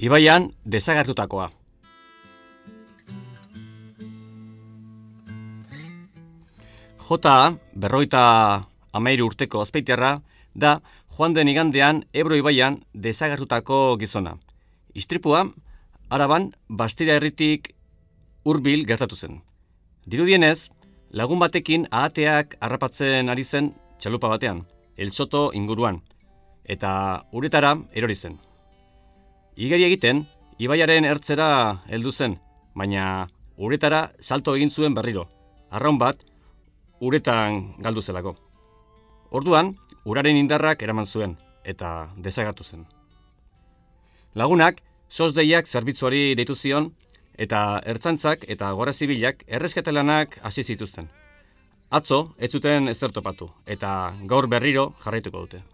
Ibaian desagertutakoa. Jota, berroita amairu urteko azpeiterra, da joan den igandean Ebro Ibaian desagertutako gizona. Istripua, araban, bastira herritik hurbil gertatu zen. Dirudienez, lagun batekin ahateak harrapatzen ari zen txalupa batean, eltsoto inguruan, eta uretara erori zen. Igeri egiten, ibaiaren ertzera heldu zen, baina uretara salto egin zuen berriro, arraun bat uretan galdu zelako. Orduan, uraren indarrak eraman zuen, eta desagatu zen. Lagunak, sosdeiak zerbitzuari deitu zion, eta ertzantzak eta gora zibilak erreskatelanak hasi zituzten. Atzo, ez zuten ezer topatu, eta gaur berriro jarraituko dute.